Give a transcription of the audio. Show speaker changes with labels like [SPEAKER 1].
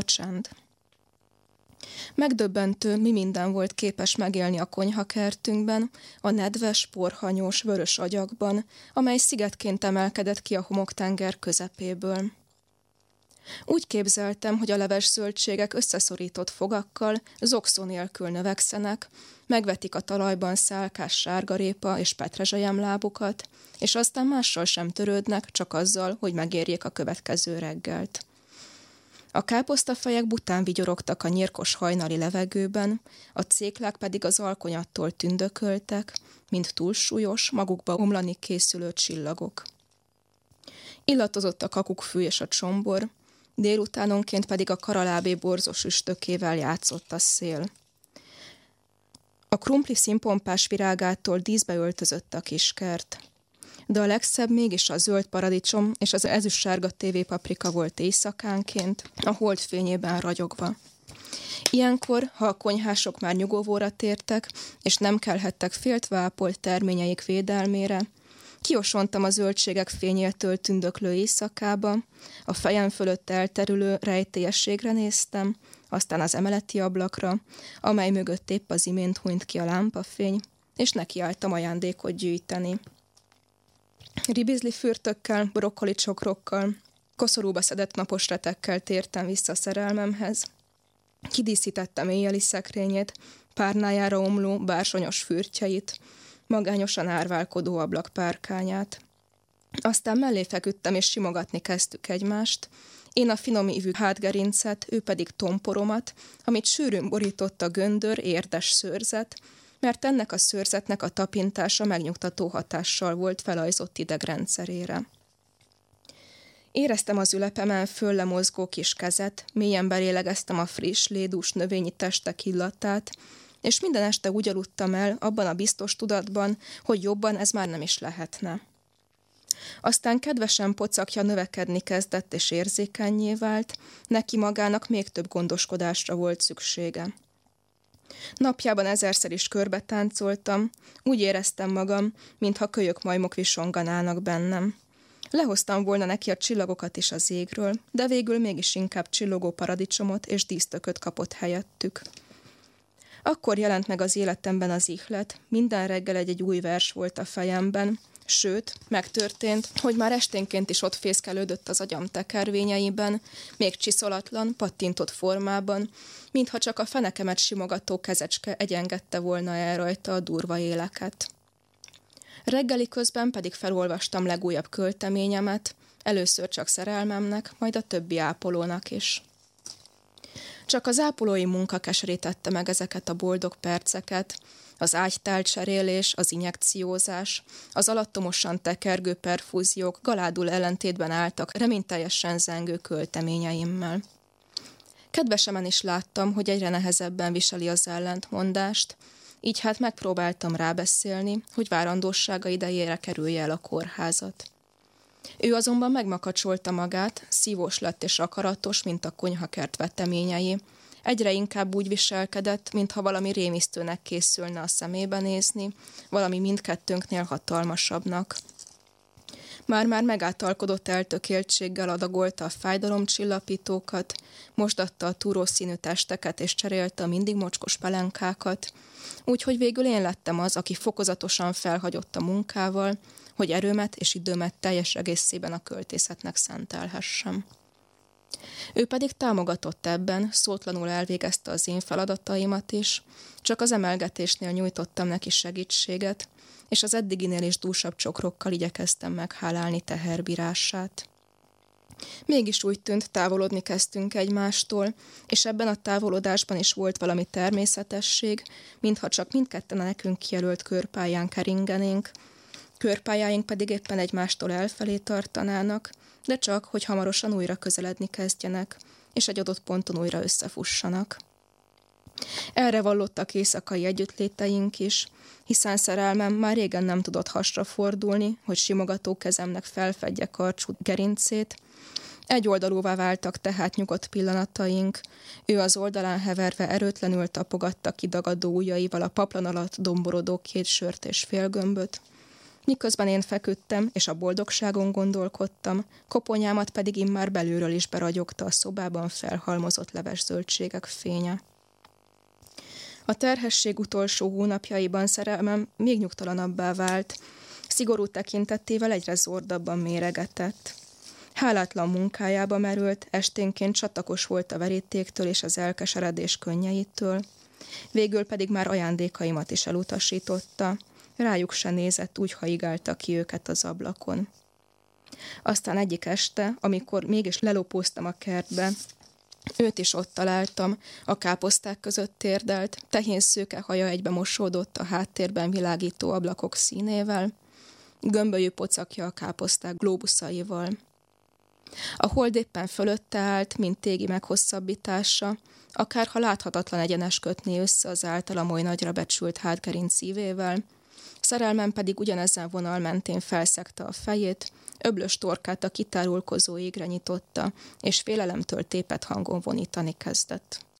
[SPEAKER 1] A csend. Megdöbbentő, mi minden volt képes megélni a konyhakertünkben, a nedves, porhanyós, vörös agyakban, amely szigetként emelkedett ki a homoktenger közepéből. Úgy képzeltem, hogy a leves zöldségek összeszorított fogakkal, zokszó nélkül növekszenek, megvetik a talajban szálkás sárgarépa és petrezselyem lábukat, és aztán mással sem törődnek, csak azzal, hogy megérjék a következő reggelt. A káposztafejek bután vigyorogtak a nyírkos hajnali levegőben, a céklák pedig az alkonyattól tündököltek, mint túlsúlyos, magukba omlani készülő csillagok. Illatozott a kakukkfű és a csombor, délutánonként pedig a karalábé borzos üstökével játszott a szél. A krumpli színpompás virágától díszbe öltözött a kiskert. De a legszebb mégis a zöld paradicsom és az ezüstsárga tévépaprika volt éjszakánként, a hold fényében ragyogva. Ilyenkor, ha a konyhások már nyugovóra tértek, és nem kelhettek féltve ápolt terményeik védelmére, Kiosontam a zöldségek fényétől tündöklő éjszakába, a fejem fölött elterülő rejtélyességre néztem, aztán az emeleti ablakra, amely mögött épp az imént hunyt ki a lámpafény, és nekiálltam ajándékot gyűjteni. Ribizli fürtökkel, brokkoli csokrokkal, koszorúba szedett napos retekkel tértem vissza szerelmemhez. Kidíszítettem éjjeli szekrényét, párnájára omló bársonyos fürtjeit, magányosan árválkodó ablakpárkányát. Aztán mellé feküdtem, és simogatni kezdtük egymást. Én a finom ívű hátgerincet, ő pedig tomporomat, amit sűrűn borított a göndör, érdes szőrzet, mert ennek a szőrzetnek a tapintása megnyugtató hatással volt felajzott idegrendszerére. Éreztem az ülepemen föllemozgó kis kezet, mélyen belélegeztem a friss, lédús növényi testek illatát, és minden este úgy aludtam el, abban a biztos tudatban, hogy jobban ez már nem is lehetne. Aztán kedvesen pocakja növekedni kezdett és érzékenyé vált, neki magának még több gondoskodásra volt szüksége. Napjában ezerszer is körbe táncoltam, úgy éreztem magam, mintha kölyök majmok visonganának bennem. Lehoztam volna neki a csillagokat is az égről, de végül mégis inkább csillogó paradicsomot és dísztököt kapott helyettük. Akkor jelent meg az életemben az ihlet, minden reggel egy-egy új vers volt a fejemben, Sőt, megtörtént, hogy már esténként is ott fészkelődött az agyam tekervényeiben, még csiszolatlan, pattintott formában, mintha csak a fenekemet simogató kezecske egyengedte volna el rajta a durva éleket. Reggeli közben pedig felolvastam legújabb költeményemet, először csak szerelmemnek, majd a többi ápolónak is. Csak az ápolói munka keserítette meg ezeket a boldog perceket, az ágytál cserélés, az injekciózás, az alattomosan tekergő perfúziók galádul ellentétben álltak reményteljesen zengő költeményeimmel. Kedvesemen is láttam, hogy egyre nehezebben viseli az ellentmondást, így hát megpróbáltam rábeszélni, hogy várandósága idejére kerülje el a kórházat. Ő azonban megmakacsolta magát, szívós lett és akaratos, mint a konyhakert veteményei. Egyre inkább úgy viselkedett, mintha valami rémisztőnek készülne a szemébe nézni, valami mindkettőnknél hatalmasabbnak. Már-már megáltalkodott eltökéltséggel adagolta a fájdalomcsillapítókat, mosdatta a túrószínű testeket és cserélte a mindig mocskos pelenkákat, úgyhogy végül én lettem az, aki fokozatosan felhagyott a munkával, hogy erőmet és időmet teljes egészében a költészetnek szentelhessem. Ő pedig támogatott ebben, szótlanul elvégezte az én feladataimat is, csak az emelgetésnél nyújtottam neki segítséget, és az eddiginél is dúsabb csokrokkal igyekeztem meghálálni teherbírását. Mégis úgy tűnt, távolodni kezdtünk egymástól, és ebben a távolodásban is volt valami természetesség, mintha csak mindketten a nekünk kijelölt körpályán keringenénk, körpályáink pedig éppen egymástól elfelé tartanának, de csak, hogy hamarosan újra közeledni kezdjenek, és egy adott ponton újra összefussanak. Erre vallottak éjszakai együttléteink is, hiszen szerelmem már régen nem tudott hasra fordulni, hogy simogató kezemnek felfedje karcsú gerincét. Egyoldalúvá váltak tehát nyugodt pillanataink. Ő az oldalán heverve erőtlenül tapogatta kidagadó ujjaival a paplan alatt domborodó két sört és félgömböt, Miközben én feküdtem, és a boldogságon gondolkodtam, koponyámat pedig immár belülről is beragyogta a szobában felhalmozott leves zöldségek fénye. A terhesség utolsó hónapjaiban szerelmem még nyugtalanabbá vált, szigorú tekintettével egyre zordabban méregetett. Hálátlan munkájába merült, esténként csatakos volt a verítéktől és az elkeseredés könnyeitől, végül pedig már ajándékaimat is elutasította, rájuk se nézett, úgy haigálta ki őket az ablakon. Aztán egyik este, amikor mégis lelopóztam a kertbe, őt is ott találtam, a káposzták között térdelt, tehén szőke haja egybe mosódott a háttérben világító ablakok színével, gömbölyű pocakja a káposzták glóbuszaival. A hold éppen fölötte állt, mint tégi meghosszabbítása, akár ha láthatatlan egyenes kötné össze az általa oly nagyra becsült hátgerinc szívével, szerelmem pedig ugyanezen vonal mentén felszegte a fejét, öblös torkát a kitárulkozó égre nyitotta, és félelemtől tépet hangon vonítani kezdett.